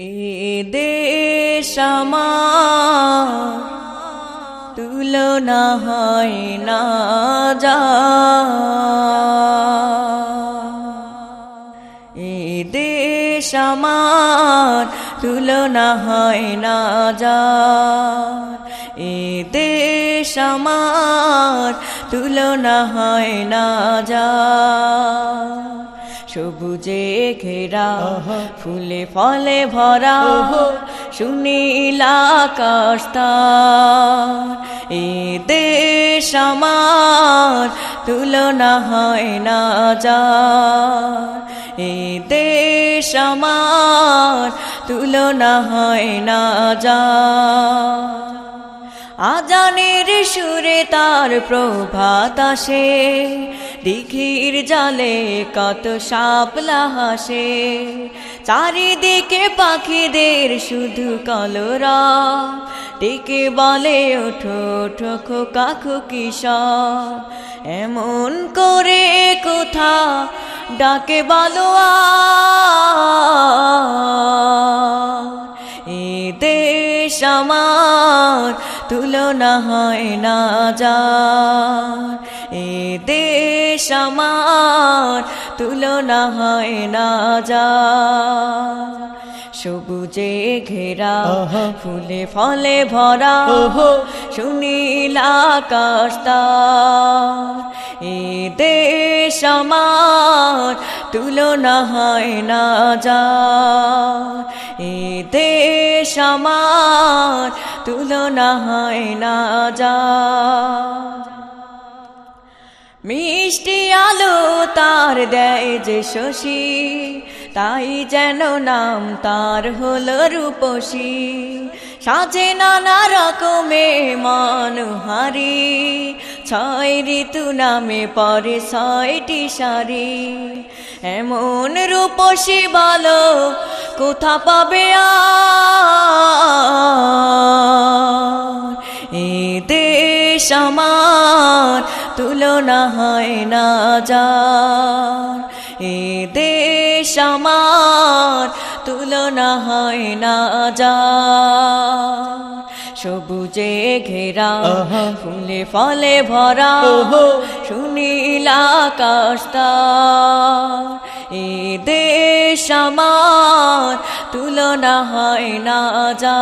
এ দেশ আমার, তুলনা হয় না যা। এ দেশ আমার, তুলনা হয় না যা। এ দেশ আমার, তুলনা হয় না যা। সবুজে ঘেরা ফুলে ফলে ভরা সুনীলা কাস্তা এ দেশ আমার তুলনা হয় না যা এ দেশ আমার তুলনা হয় না যা আজানের সুরে তার প্রভাত আসে। দিঘির জালে কত সাপলা হাসে। চারিদিকে পাখিদের শুধু কলরা। ডেকে বলে, ওঠো ওঠো, খোকা কিশোর এমন করে কোথা ডাকে বলো এ দেশ আমার তুলনা হয় না যা এ দেশ আমার তুলনা হয় না যা সবুজে ঘেরা ফুলে ফলে ভরা সুনীলা এ দেশ আমার তুলনা হয় না যা এ দেশ আমার তুলনা হয় না যা। মিষ্টি আলো তার দেয় যে শশী, তাই যেন নাম তার হলো রূপসী। সাজে নানা রকমে মনোহারি, ছয় ঋতু নামে পরে ছয়টি সারি। এমন রূপসী বলো কোথা পাবে এ আমার তুলনা হয় না যা এ দেশ আমার তুলনা হয় না যা সবুজে ঘেরা ফুলে ফলে ভরা সুনীলা কাস্তা এ দেশ আমার তুলনা হয় না যা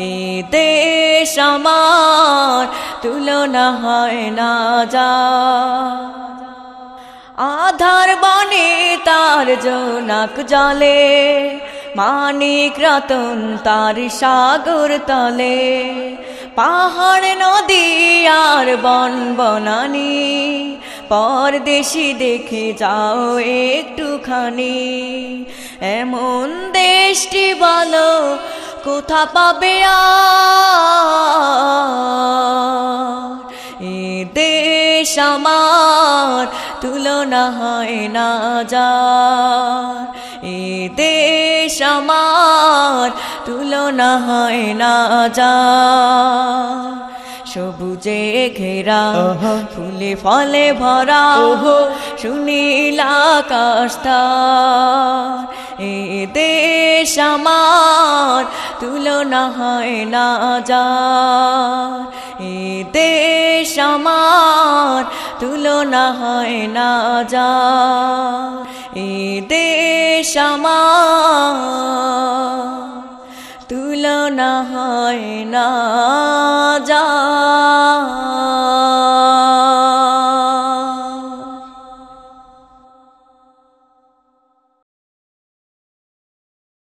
এ দেশ আমার, তুলনা হয় না যা। আধার বনে তার জোনাক জলে, মানিক রতন তার সাগর তলে। পাহাড়, নদী আর বন বনানি, পরদেশি দেখে যাও একটুখানি। এমন দেশটি বলো, কোথা পাবে এ আমার তুলনা হয় না যা এ দেশ আমার তুলনা হয় না যা সবুজে ঘেরা ফুলে ফলে ভরা সুনীলা কাস্তা এ দেশ আমার তুলনা হয় না যা এ দেশ আমার তুলনা হয় না যা এ দেশ আমার তুলনা হয় না